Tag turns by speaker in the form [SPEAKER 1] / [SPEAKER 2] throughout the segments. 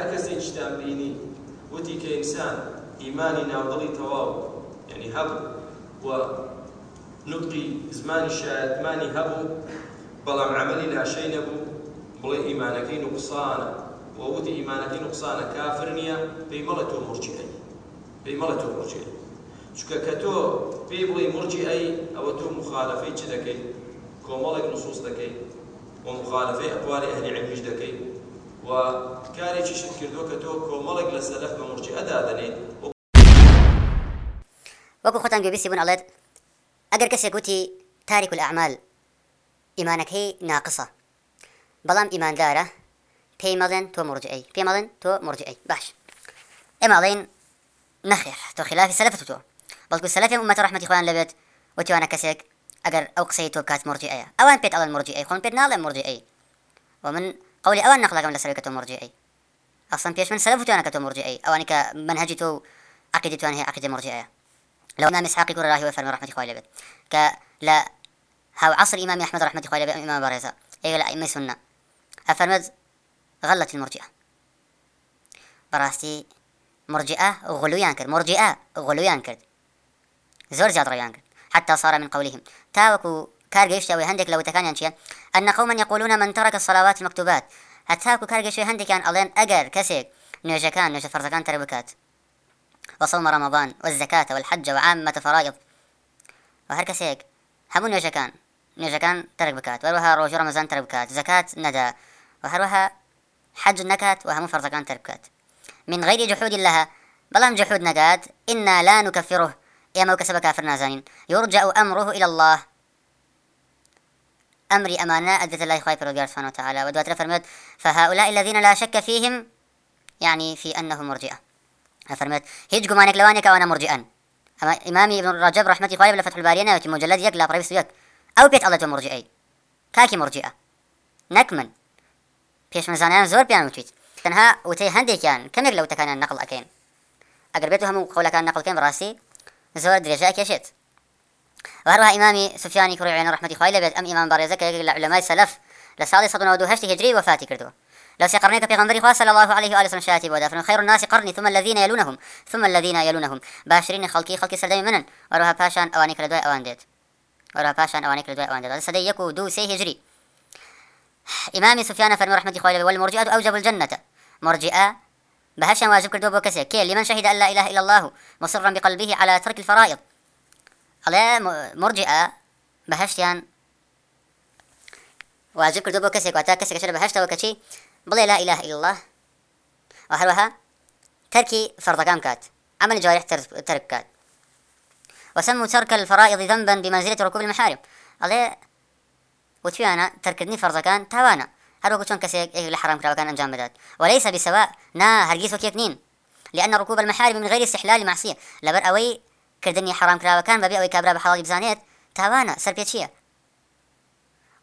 [SPEAKER 1] هر کەسی شتان بینی وتی که انسان ایمانی ناوڵی تەواو یعنی هەبوو و نطقی زمانی شاید مانی هەبوو بلام عملی لاشەی نەبوو بڵێ ئیمانەکەی نوقسانە وەوتی ئیمانەکەی نقصانه کافر نییە پێی مەڵە مرچی ای بی پێی مەڵە تۆ مرجی چکە کە تۆ پێی بڵێ مرجی ئەی ئەوە تۆ مخالفەی چ دەکەی؟ کۆمەڵێک نسوس دەکەی. و مخالفی اقوال أهل عەمیش دەکەی. و کارێکیشت کردووە کە تۆ کۆمەڵێک لە سەلەف بە مرجی ئەدادەنیت
[SPEAKER 2] وەکو خۆتان گوێبیسی بوون ئەڵێت ئەگەر کەسێک گوتی تاریک ئەعمال ئیمانەکەی ناقسە بەڵام ئیماندارە پێی مەڵێن تۆ مرجعی پێ مەڵێن مرجعی باش. ئێمە ئەڵێن نەخێر تۆ خلافی سەلفت تۆ بەڵکو سەلفی ئومەتە ڕحمەتی خۆیان لەبێت وتیوانە کەسێک ئەگەر ئەو قسەی تو کات مرجعەیە اوان پێت ئەڵێن مرجعی خون پێت نال مرجعی ومن قولي أوان نقلكم نەقلەکەم لەسەر کە تۆ مرجعی من سەلف توانە كتو مرجعي. مرجعی ئەوانی کە تو عقيدة و أنا هي هەیە مرجعية. لو أمام إسحاق يقول گورە راهی وفەرمی رحمة خوای لەبێت کە هاو عصر امام أحمد رحمة إخوة لبيت إمام بارزة إيه لا إمي سنة. أفرمز غلط المرجعة. براستي مرجئه غلو ينكر مرجئه غلو ينكر زور زياد ريانكر حتى صار من قولهم. تاوكو کارگەیشتەوەی هندك لو تكان ينشيان أن قوما يقولون من ترك الصلوات المكتوبات هەتاکو کارگەشتەی ألين أجر كسيك نوجا كان نوجا فرزا كان تربكات وصوم رمضان والزكاة والحج وعامة فرائض وهر كسيك همون نوێژەکان نوێژەکان تەرک بکات. وەروەها ڕۆژ ڕەمەزان تەرک بکات. زکات نەدا. و هەروەها حەج نەکات و هەموو من غير جحود لها بەڵام جحود نكات إنا لا نكفره. يا مو كسب بە کافر يرجع أمره إلى الله. ئەمری ئەمانە ئەدەتە لای خی پرۆگەرسانەوە تعالا و دواترە فەرمێت فهؤلاء الذين لا شك فيهم يعني في أنهم مرجئة. فەرمێت هیچ گومانێک لەوانێک ئەوانە مرجئن ئەمە إمامي ابن ڕجب رحمەتی خوای لفتح فتح وتي مجلد يك لا بريس يك أو بيت الله مرجئي. كاكي مرجئة. نكمن بيش من پێشمەزانیان زۆر پیان وتیت تەنها وتەی هەندێکیان کەمێک لە وتەکانیان نەقڵ ئەەکەین ئەگەر بێت هەموو النقل نەقلکەم براسي زور درێژای کێشێت وهرها إمامي سفياني كري عين رحمة خوي لبيت أم إمام بارزك يقول لعلماء سلف لسالي صدنا ودو هشت هجري وفاتي كردو. لو سيقرنيك بيغمبري خواه صلى الله عليه وآله وسلم شاتي بودا. خير الناس قرني ثم الذين يلونهم ثم الذين يلونهم. باشرين خلقي خلقي سلدي منن. وروها باشان أوانيك لدواء أوان ديت. وروها باشان أوانيك لدواء أوان ديت. سدي يكو دو سي هجري. إمامي سفيان فرمو رحمة خوي لبيت والمرجئة أوجب الجنة. مرجئة بهشان واجب كردو بوكسي كي لمن شهد أن لا إله إلا الله مصرا بقلبه على ترك الفرائض. ئەڵێ مرجئه بە هەشتیان واجب کردو بۆ کەسێک واتە کەسێک شەر بە هەشتەوە کەچی بڵێ لا إله إلا الله و هەروەها تەرکی فەرضەکان كات عمل جارح ترك كات وسموا ترك الفرائض ذنبا بمنزلة ركوب المحارم. ئەڵێ وتویانە تەرکردنی فەرزەکان هل هەروەکو چۆن کەسێک كراو كان أنجام بدات. وليس بسواء نا هرجيس وەکێک نین. لأن ركوب المحارم من غير استحلال معصية. لبر أوي کردنی حرامکراوەکان بەبێ ئەوەی کابرا بە بزانيت بزانێت تاوانە سەرپێ چییە؟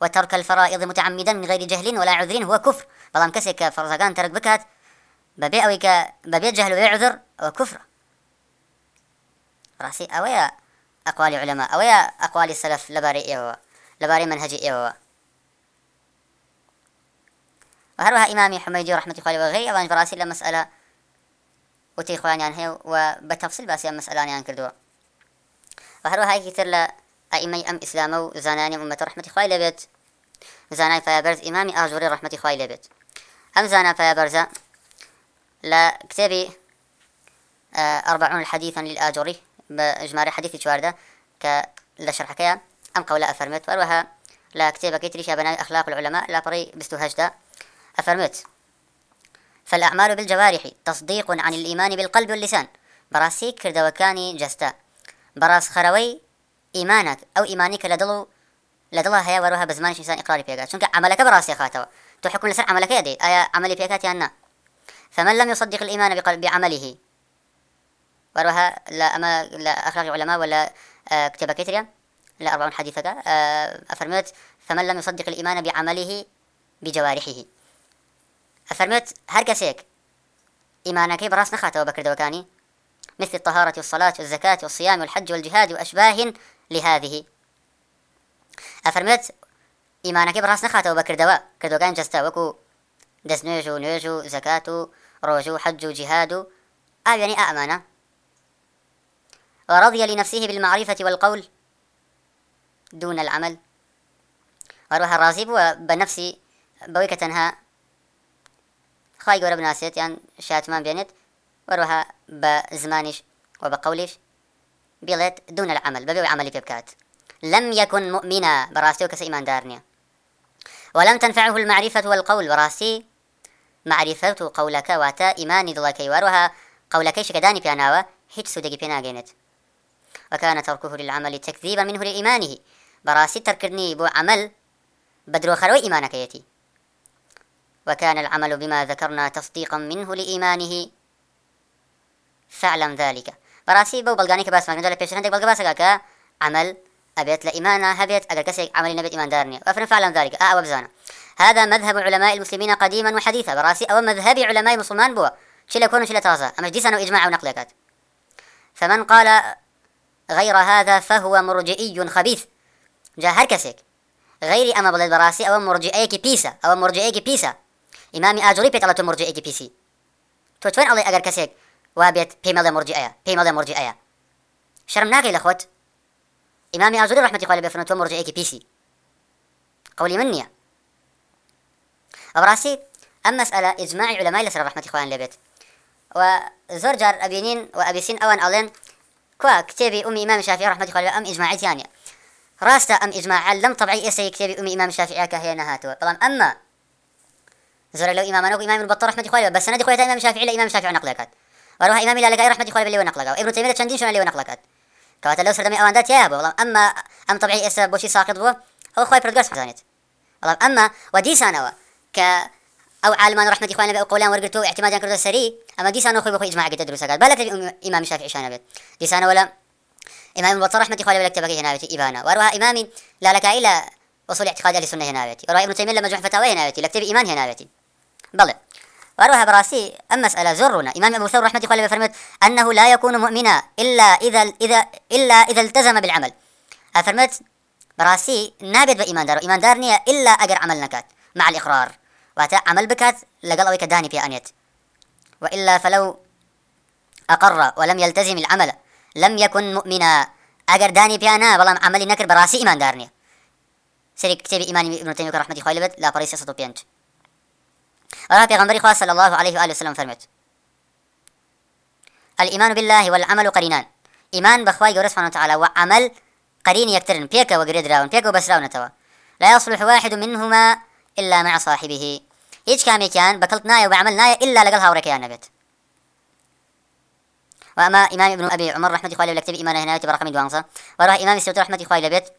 [SPEAKER 2] وترك الفرائض متعمدا من غير جهل ولا عذر هو كفر. بلام كسك فرزقان ترك بكات ببي بەبێ ببي جهل ويعذر عذر ئەوە كفر. ڕاستی أويا ئەقوالی علەما ئەوەیە ئەقوالی سەلف لباري منهج لەبارەی منهجی وهروها إمامي حميدي رحمة الله وغيره أوان براسي لمسألة وتي عن هي وبتفصيل بس مسألة يعني كردوه و هەروەهایکی تر لە ئەئیمەی ئەم ئیسلامە و زانانی عومەتە ڕحمەتی خوای لەبێت. زانای پایابەرز ئیمامی ئاژوری ڕحمەتی خوای لەبێت. ئەم زانا پایابەرزە لە کتێبی ئەربعون حەدیثەن للئاجوری بە ژمارە حەدیثی چواردە کە لە شرحەکەیە ئەم قولا ئەفەرمێت وەروەها لە کتێبەکەی تریشە بەناوی ئەخلاق العلماء لاپەڕی 28دا ئەفەرمێت فالأعمال بالجوارح تصديق عن الإيمان بالقلب واللسان براسيك كردوكاني جستا بەڕاستخەرەوەی ئیمانەت ئەو ئیمانی کە لە دڵ و لە دڵ هەیە وەروها بە زمانی شسان ئقراری پێگات چونکە عملەکە بەڕاستی خاتەوە. تو حکم لەسەر عملەکە دەیت ئایا عملی پێکات یان نا؟ فمن لم يصدق الإيمان بقلب بعمله. وروها لا أما لا أخلاق العلماء ولا كتاب كتريا لا أربع حديثة أفرمت فمن لم يصدق الإيمان بعمله بجوارحه. أفرمت هر كسيك إيمانك براس نخاتة وبكر دوكاني مثل الطهارة والصلاة والزكاة والصيام والحج والجهاد وأشباه لهذه. أفرمت إيمانك براس نخات بەکردەوە دواء جەستە وەکو دەستنوێژ و نوێژ نيجو نيجو و ڕۆژ و حەج و جیهاد و آه، يعني آه، ورضي لنفسه بالمعرفة والقول دون العمل. وروح الرازيب وبنفسي بنفسي بويك تنها خواهي ناسيت يعني شاتمان بينت وروها بزمانش وبقولش و دون العمل ببيو عملي پێ بکات. لم يكن مؤمنا براسي وكس إيمان دارنيا ولم تنفعه المعرفة والقول براسي معرفة قولك واتا إيماني دلك وروها قولك شكداني بياناوا هيت سودك بينا جينت وكان تركه للعمل تكذيبا منه لإيمانه. براسي تركني بو عمل بدرو خروي إيمانك يتي وكان العمل بما ذكرنا تصديقا منه لإيمانه. فعلم ذلك. براسي بو بلغاني كباس ما جندل بيشن هەندێک بەڵگە باسەکە عمل ابيت لە ئیمانە هەبێت ئەگەر کەسێک عملی نەبێت ئیماندار نیە. وفرن فعلم ذلك. ئەوە بزانە هذا مذهب علماء المسلمين قديما وحديثا. براسي أو مذهب علماء المسلمان بو شلا كون شلا تازا أما جديسا وإجماع ونقلكات فمن قال غير هذا فهو مرجئي خبيث. جا هر كسيك غير أما بلد براسي أو مرجئي كي بيسا أو مرجئي كي بيسا إمامي أجري بيت على كي بيسي تو توين الله أجر كسيك وا بێت پێمەڵە مرجئەیە پێمەڵە مرجئەیە شەرم ناکەی لە خۆت. ئیمامی ئازوری ڕحمەتی خۆی بفرن تۆ مرجئەیەکی پیسی. قولی من نییە. ئەوڕاستی ئەم مەسئلە ئیجماعی علەمای لەسەر ڕحمەتی خۆیان لەبێت و زۆر جار ئەبینین و ئەبیسین ئەوان ئەڵێن کوا کتێبی ئومی ئیمام أم ڕحمەتی خۆی ئەم ئیجماعیتیانە ڕاستە ئەم ئیجماع لەم طبعی ئێسەی کتێبی ئومی ئیمام شافعی کە هەیە نەهاتوە بەڵام ئەمە زۆر لەو ئیمامانە و إمام بەتەڕ ڕحمەتی خۆی بە سەنەدی خۆی تا ئیمام شافعی لە ئیمام شافعی نەقلەکات وروح إمام لالقائي رحمة خوالي بلي ونقلقه ابن تيمية تشندي شون لي ونقلقات كواتا لو سردمي أوان دات يا بلام أما أم طبيعي إسا بوشي ساقط بو أو خواي بردقاش حزانيت والله أما ودي سانوا ك أو عالم رحمة خوالي بأو قولان ورقلتو اعتمادا كردو سري أما دي سانوا خوي بخوي إجماع قد تدرس قال بلك إمام الشافعي شانا بيت ديسانوا ولا إمام البطر رحمة خوالي بلا تبقي هنا بيتي إبانا وروها إمامي إلى وصول اعتقاد أهل السنة هنا بيتي وروح ابن تيميه لما جمع فتاوى هنا بيتي لكتب ايمان هنا بيتي بلى واروها براسي أما مسألة زرنا. إمام أبو ثور رحمة الله فرمت أنه لا يكون مؤمنا إلا إذا إذا إلا إذا التزم بالعمل. أفرمت براسي نابد بإيمان دار إيمان دار نية إلا أجر عمل نكات. مع الإقرار. واتا عمل بكات لقال أويك داني في أنيت. وإلا فلو أقر ولم يلتزم العمل لم يكن مؤمنا. أجر داني بيانا بلام عملي نكر براسي إيمان دارني سري كتاب إيماني ابن تيمية رحمة الله لا باريس 105 أنا بيغمبري خاص صلى الله عليه وآله وسلم فرمت الإيمان بالله والعمل قرينان. إيمان بخواي جورس سبحانه وتعالى وعمل قرين يكترن بيك وقريد راون بيكا وبس راون توا لا يصلح واحد منهما إلا مع صاحبه. هیچ کامێکیان بەکەڵت نایە و بەعمل نایە إلا لەگەڵ هاوڕێکیان نەبێت. وأما إمام ابن أبي عمر رحمة الله لكتب إيمان هنا برقم دوانزة وراه إمام سيوت رحمة الله لبيت.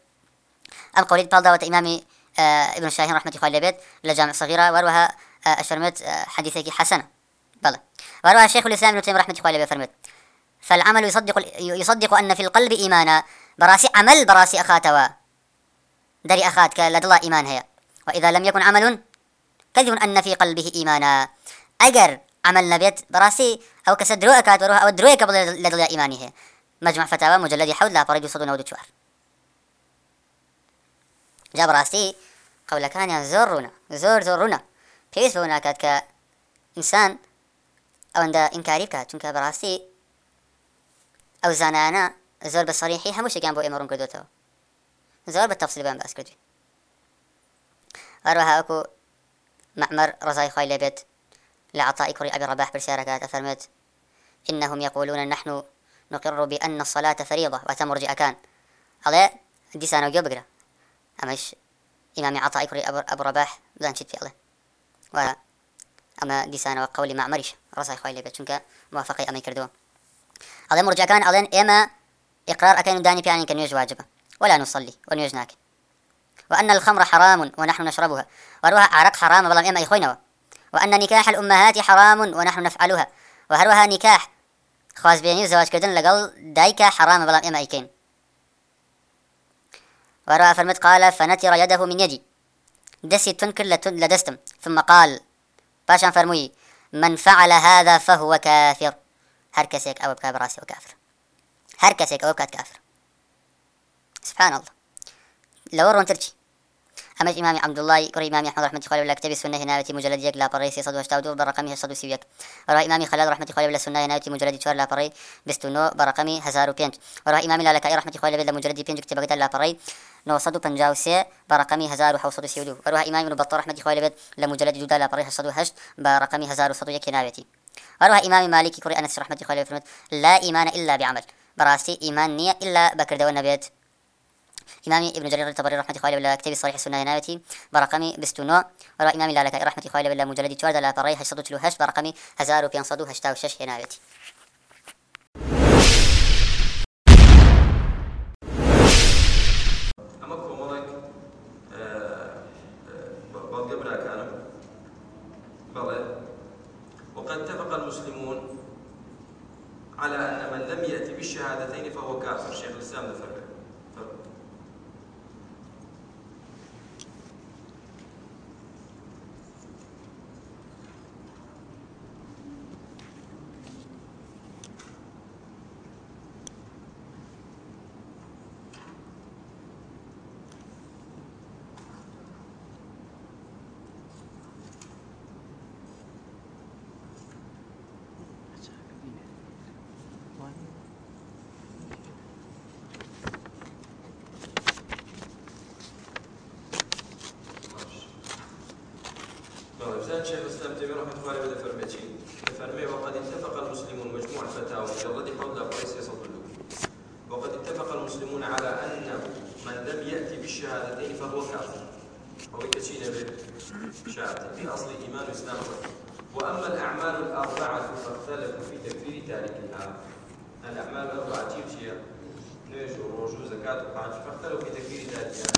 [SPEAKER 2] أم قوليد بالدعوة إمام آه، ابن الشاهين رحمة الله لبيت لجامع صغيرة وروها آه، أشرمت آه، حديثك حسنة بلى. وروى الشيخ الإسلام ابن تيمية رحمة الله عليه فرمت فالعمل يصدق يصدق أن في القلب إيمانا براسي عمل براسي أخاتوا دري أخاتك لدلا إيمان هي وإذا لم يكن عمل كذب أن في قلبه إيمانا. أجر عمل نبيت براسي أو كسدروك أتوروها أو دروك قبل لدلا إيمانه هي مجمع فتاوى مجلد حول لا فرد صدو نود شوار. جاب راسي قول كان زورنا زور زورنا پێویست بەو ناکات کە ئینسان ئەوەندە ئینکاری بکات چونکە بەڕاستی ئەو زانانە زۆر بە سەریحی هەموو شتێکیان بۆ ئێمە ڕوون کردوێتەوە زۆر بە تەفسیل بەم باس کردوین هەروەها وەکو معمەر ڕزای خۆی لەبێت لە عطائی کوڕی ئەبی ڕەباح پرسیارەکات ئەفەرمێت إنهم يقولون نحن نقر بأن الصلاة فريضة وتمرج أكان على ديسانو جو بقرا أمش إمام عطاء كري أبو رباح بلان شد في الله و ئەمە دیسانەوە قولی معمەریش ڕسای خۆی لەبێت چونکە موافقی ئەمە کردووە. ئەڵێ مرجەکان ئەڵێن ئێمە ئقرار ئەەکەن داني بيان کە نوێژ واجبە. ولا نصلي ونوێژ ناکە وأن الخمر حرام ونحن نشربها. وروها عرق حرام بلام إما يخوينها وأن نكاح الأمهات حرام ونحن نفعلها. وهروها نكاح خاص بيني زواج كردن لقل دايكا حرام بلام إما يكين وروها فرمت قال فنتر يده من يدي. دسي تنكر لدستم ثم قال باشا فرموي من فعل هذا فهو كافر. هركسيك أو بكاب راسي وكافر هركسيك أو بكات كافر سبحان الله لو رون ترجي اما إمام عبد الله كر إمام أحمد رحمة الله ولا كتاب السنة هنا في مجلد يك لا بري سي صدوش تاودو برقمي هصدو سيويك ورا إمام خلال رحمة الله ولا السنة هنا في مجلد تشار لا بري بستونو برقمي هزارو بينج ورا إمام لا لكاي رحمة الله ولا مجلد بينج كتاب لا بري 953 برقمي 1732 أروح إمام ابن بطال رحمة خوالي بيت لمجلد جودة لا بريح 108 برقمي 1101 كناوتي أروح إمام مالك كوري أنس رحمة خوالي فرمت لا إيمان إلا بعمل. براستي إيمان نية إلا بكردو النبيت إمام ابن جرير الطبري رحمة الله عليه كتاب الصحيح السنة ناوتي برقمي بستونو ولا إمام لالك رحمة الله عليه مجلد 4 لا بريح 138 برقمي
[SPEAKER 1] 1586 ناوتي على أن من لم يأتي بالشهادتين فهو كافر. شيخ الإسلام ذكر الإسلام شيخ الإسلام تيمي رحمة الله عليه فرمتي فرمي وقد اتفق المسلمون مجموع الفتاوى في الرد قيس يصدر وقد اتفق المسلمون على أن من لم يأتي بالشهادتين فهو كافر. هو به بالشهادتين في أصل إيمان الإسلام وأما الأعمال الأربعة فاختلفوا في تكفير تاركها الأعمال الأربعة تيمشي نيش وروجو زكاه وحج فاختلفوا في تكفير تاركها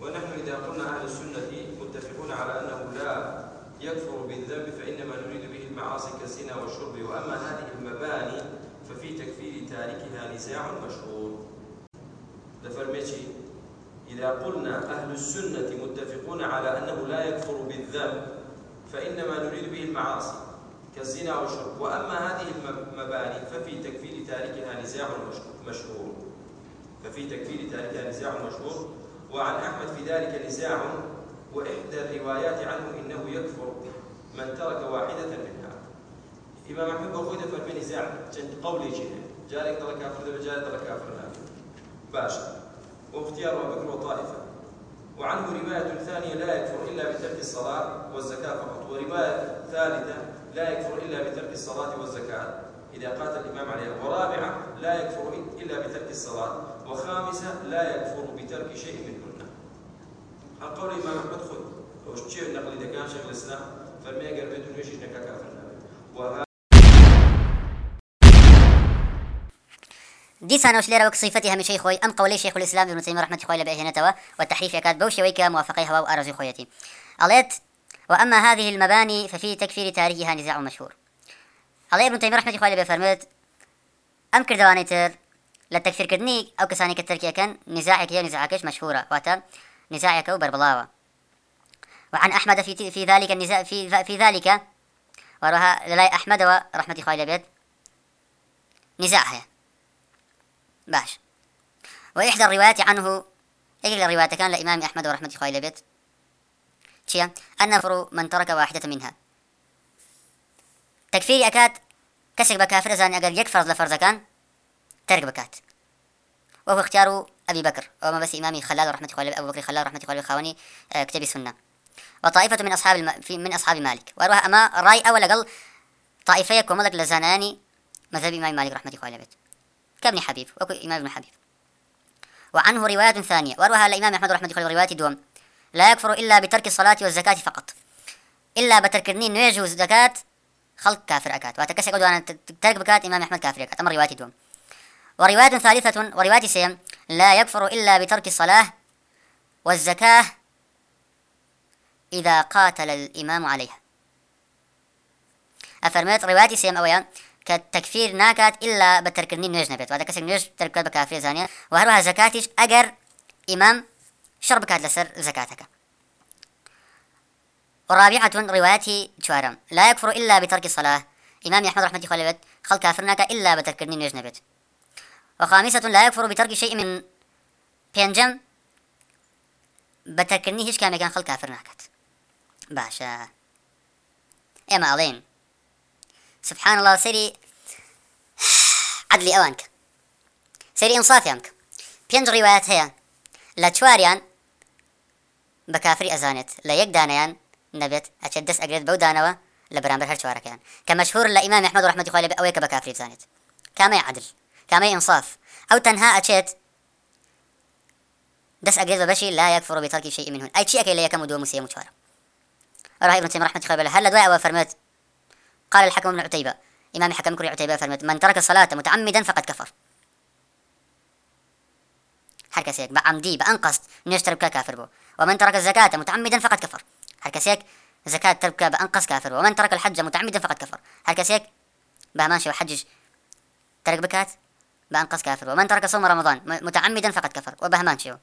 [SPEAKER 1] ونحن إذا قلنا أهل السنة متفقون على أنه لا يكفر بالذنب فإنما نريد به المعاصي كالزنا والشرب. وأما هذه المباني ففي تكفير تاركها نزاع مشهور. دفرمتي إذا قلنا أهل السنة متفقون على أنه لا يكفر بالذنب فإنما نريد به المعاصي كالزنا والشرب. وأما هذه المباني ففي تكفير تاركها نزاع مشهور. ففي تكفير تاركها نزاع مشهور. وعن أحمد في ذلك نزاع وإحدى الروايات عنه إنه يكفر من ترك واحدة منها. إمام أحمد بخوي دفر من نزاع جند قولي جنة جارك ترى كافر ذا جارك ترى كافر نافي باشا. واختيار أبو بكر وطائفة وعنه رواية ثانية لا يكفر إلا بترك الصلاة والزكاة فقط. ورواية ثالثة لا يكفر إلا بترك الصلاة والزكاة. إذا قاتل الإمام عليها. ورابعة لا يكفر إلا بترك الصلاة. وخامسة لا يكفر بترك شيء من قول امام احمد خود وش تشي نقل اذا كان شيخ الاسلام فما يقدر بدون وجه انك كافر
[SPEAKER 2] دیسان ئەوش لێرەوە صفەتی شيخ خوي ام قولي شيخ الاسلام ابن تیمی رحمه خۆی لە بەهێنێتەوە و تحریفێکات يكاد شێوەی کە موافقەی هەوا و ئارەزوی خۆیەتی. وأما هذه المباني ففي تكفير تاريخها نزاع مشهور. علي ابن تيمية رحمة الله عليه فرمت أم كردواني تر للتكفير كدني أو كساني كتركيا كان نزاعك يا نزاعكش مشهورة واتا نزاعەکە كوبر بەربڵاوە وعن أحمد في في ذلك النزاع في في ذلك وراها للاي أحمد ورحمة خوي لبيت نزاع باش. وإحدى الروايات عنه إجل الروايات؟ كان لإمام أحمد ورحمة خوي لبيت شيا. أن فرو من ترك واحدة منها. تكفيري أكاد كسك بكافر زان أجر يكفر كان ترك بكات. وهو اختيار أبي بكر وما بس إمامي خلال رحمة الله أبو بكر خلال رحمة الله خواني كتاب السنة وطائفة من أصحاب الم... في من أصحاب مالك. وراها أما رأي أول أقل يكون كوملك لزناني مذهب إمام مالك رحمة الله بيت كابن حبيب وكو إمام ابن حبيب وعنه روايات ثانية وراها الإمام أحمد رحمة الله روايات دوم لا يكفر إلا بترك الصلاة والزكاة فقط. إلا بتركني نيجو زكاة خلق كافر أكات وأتكسر قدوانا ترك بكات إمام أحمد كافر أكات أمر روايات دوم ورواية ثالثة ورواية سيم لا يكفر إلا بترك الصلاة والزكاة إذا قاتل الإمام عليها أفرميت رواية سيم أويا كالتكفير ناكات إلا بترك نوج نبيت وهذا كسر ترك تركت بكافر زانية وهروها زكاتيش أجر إمام شرب كات لسر زكاتك ورابعة رواية شوارم لا يكفر إلا بترك الصلاة. إمام أحمد رحمة الله خل كافرناك إلا بترك نوج نبيت. وخامسة لا يكفر بترك شيء من بينجم بتكني هيش كان مكان خلق كافر ناكت باشا. إيه اما عظيم. سبحان الله سيري عدلي أوانك. سيري إنصافي ئینصافیان بينج روايات هي لا تشواريان بكافري ازانت لا ئەزانێت نبت اتشدس اجريت بودانوا لبرامبر دەست كمشهور لامام أحمد رحمة الله هەر بكافري ازانت كما يعدل عدل. كامي انصاف أو تنها اتشيت دس اجيز بشي لا يكفر بترك شيء منه اي شيء كي لا يكم دو مسيه متوارا راهي ابن تيم رحمه الله هەر هل دعاء وفرمت قال الحكم ابن عتيبة إمام حكم كري عتيبة فرمت من ترك الصلاة متعمدا فقد كفر. هر سيك بعمدي بأنقصت نشتر بك كافر بو ومن ترك الزكاة متعمدا فقد كفر. هر سيك زكاة ترك بأنقص كافر ومن ترك الحج متعمدا فقد كفر. هر سيك بهماشي وحجج ترك بكات بأن قص كافر. ومن ترك صوم رمضان متعمدا فقد كفر. وبهمان شيو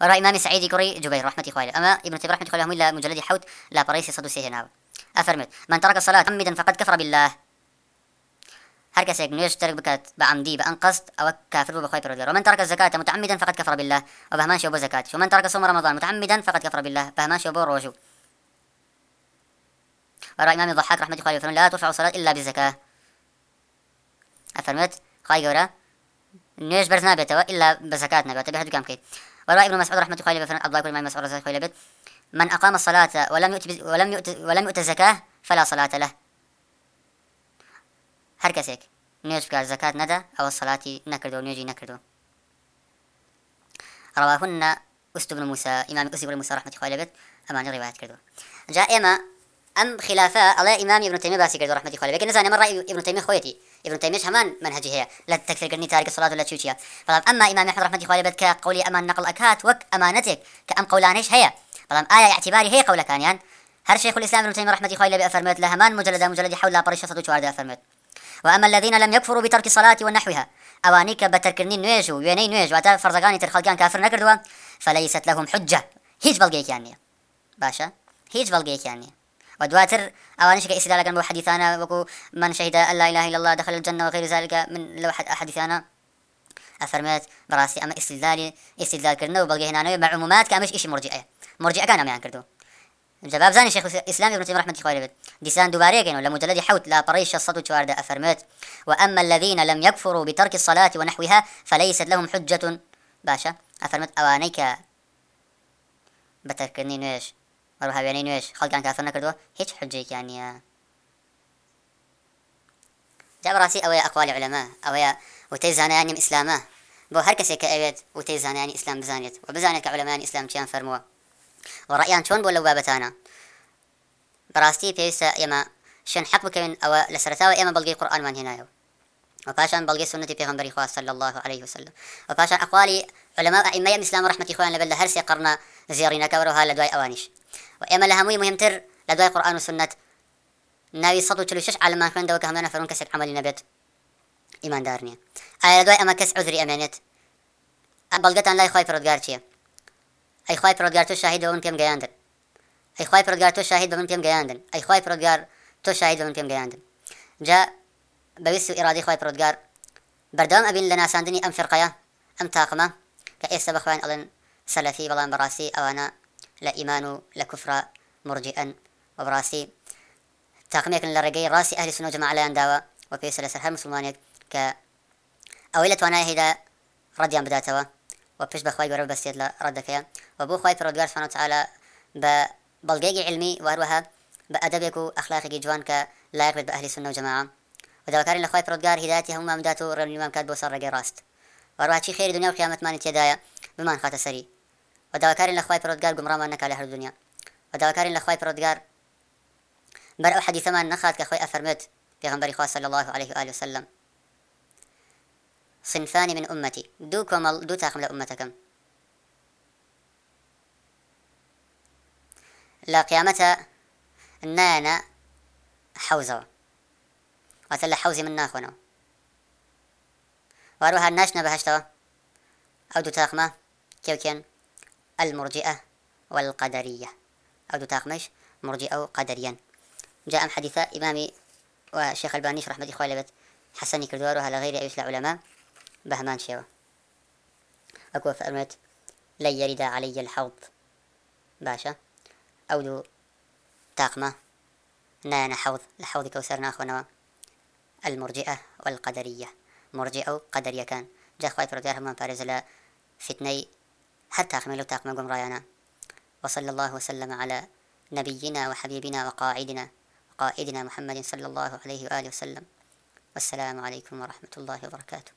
[SPEAKER 2] ورا إمام سعيد كري جبير رحمة إخوالي أما ابن تيم رحمة إخوالي إلا مجلد حوت لا بريسي صدو سيهنا أفرمت من ترك الصلاة متعمدا فقد كفر بالله. هر کس یک نیش ترک بکات با عمدی با انقصد أو کافر بخوای پرودر ومن ترك الزكاة متعمدا فقد كفر بالله. وبهمان شو زكاة ومن ترك صوم رمضان متعمدا فقد كفر بالله. بهمان شو روجو ورا إمام ضحاك رحمة الله لا ترفع صلاه إلا بالزكاة. أفرمت خی گەورە. نوێژ بەرز نابێتەوە إلا بزكاة نبات بهذا كم كي وراء ابن مسعود رحمة الله عليه بفرن الله كل ما مسعود رحمة الله بيت من أقام الصلاة ولم يؤت ولم يؤت ولم يؤت الزكاة فلا صلاة له. هر کەسێک نوێژ بکات زکات نەدا ئەوە سەڵاتی نەکردو نوێژی نەکردو. ڕواهن ئوست بن موسى إمام ئوسی بن موسى موسا رحمەتی خوالە بێت ئەمانی ڕیوایەت كردو جاء اما ام خلافه ئەڵێ إمام ابن تەیمیە باسی کردو رحمەتی خوالە بێت نزانێ من ڕای ابن تيميه خويتي ابن تيمية همان منهجي هي. لا تكفير كني تارك الصلاة ولا تشوتيا فلان أما إمام أحمد رحمة الله بدك قولي أمان نقل اكات وك أمانتك كأم قولانيش هي. فلان آية اعتباري هي قولك كان يعني. هر شيخ الإسلام ابن تيمية رحمة الله بك فرمت لها من مجلد مجلد حول بريشة برشه صدو فرمت وأما الذين لم يكفروا بترك الصلاة ونحوها أوانيك بتركني نويش ويني نويش وأتا فرزقاني ترخلقان كافر نكردوا فليست لهم حجة. هيج بلغيك يعني. باشا هيج بلغيك يعني. ودواتر اوانش كاستدلال كان بحديثانا وكو من شهد ان لا إله إلا الله دخل الجنة وغير ذلك من لو حديثانا افرمت براسي اما استدلال استدلال كرنا وبلغي هنا مع عمومات كامش إيش مرجئه مرجئه كان يعني كردو جواب زاني شيخ الاسلام ابن تيميه رحمة الله عليه ديسان دوباره كانوا لمجلد حوت لا بريش الصد وارد افرمت واما الذين لم يكفروا بترك الصلاه ونحوها فليست لهم حجه. باشا افرمت اوانيك بتركني نيش ئەڵ هاوێنەی نوێش خەڵکان کافر نەکردووە هیچ حجێکیان نییە. جا بەڕاستی ئەوەیە ئەقوالی علەما ئەوەیە وتەی زانایانیم ئیسلامە. بۆ هەر کەسێک کە ئەوێت وتەی زانایانی ئیسلام بزانێت و بزانێت کە علەمایان ئیسلام چیان فەرمووە. و ڕەیان چۆن بۆ لەو بابەتانە؟ بەڕاستی پێویستە ئێمە شوێن حەق بکەوین ئەوە لە سەرتاوە ئێمە بەڵگەی قورآنمان هێنایەوە. وباشان بلغي سنة پیغمبري خواه صلى الله عليه وسلم. وباشان أقوالي علماء أئمة الإسلام رحمة خوان لبل هرسي قرنا زيرين كورها لدواي أوانيش و ئێمە لە هەمووی مهمتر لە دوای قورآن و سنت ناوی 146 عالمان خوێندەوە کە هەمێنە فەرون کەسێک عملی نەبێت. ئیماندار نییە. ئایا لە دوای ئەمە کەس عذری ئەمێنێت؟ بەڵگەتان لای خی پرۆگار چییە؟ ئەی خی پرۆگار تۆ شاهید بەون پێم گەیاندن. ئەی خی پرۆگار تۆ شاهید بە من پێم گەیاندن. ئەی خی پرۆگار تۆ شاهید بە من پێم گەیاندن. جا بەویست و ئیرادی خی پرۆگار بەردەوام ئەبین لە ناساندنی ئەم فرقەیە ئەم تاقمە کە ئێستا بەخوایان ئەڵێن سەلەفی بەڵام بەڕاستی ئەوانە لە ئیمان و لە کوفرا مرجئەن. و بڕاستی تاقمێکن لە ڕێگەی ڕاستی ئەهلی سنە جمععلیان داوە و پێویستە لەسەر هەر مسلمانێک کە ئەوەی لە توانای هیدا ڕدیان بداتەوە و پشت بەخوای گەورە بەستێت لە ڕدەکەیە و بۆ خی پرۆگار سانتەعاالە بە بەڵگەیەکی علمی واروەها بە ئەدەبێک و ئەخلاقێکی جوان کە لایق بێت بە ئەهلی سنە و جماعە و داواکاری لە خی هیداتی هەموومان بدات و ڕێنیمان کات بۆ سەر ڕێگەی ڕاست. خێری دنیا و قیامەتمانی تێدایە بمان خاتە سەری. و داواکارین لە خوای پەروەردگار گومڕامان نەکا لە هەر دنیا. و داواکارین لە خوای پەروەردگار بەر ئەو حەدیثەمان نەخات کە خۆی ئەفەرمێت پێغەمبەری خوا صلی الله عليه وآله وسلم صنفان من أمتي دو كمل دو تاخم لأمتكم لا قيامة نانا حوزة وتلا حوزي من ناخونا واروها ناشنا بهشتوا أو دو تاخمة كيو كين المرجئة والقدرية. أو دو تاقمش مرجئة وقدريا جاء حديث إمامي وشيخ البانيش رحمة الله لبت حسني كردوار وهلا غير أيش العلماء بهمان شوى أكو فرمت لا يرد علي الحوض. باشا. أو دو تاقمة نانا حوض الحوض كوسرنا ناخونا المرجئة والقدرية. مرجئة وقدرية كان. جاء خواهي من فارز لا فتني حتى خمل لو تاقم قم رايانا وصلى الله وسلم على نبينا وحبيبنا وقاعدنا وقائدنا محمد صلى الله عليه وآله وسلم. والسلام عليكم ورحمة الله وبركاته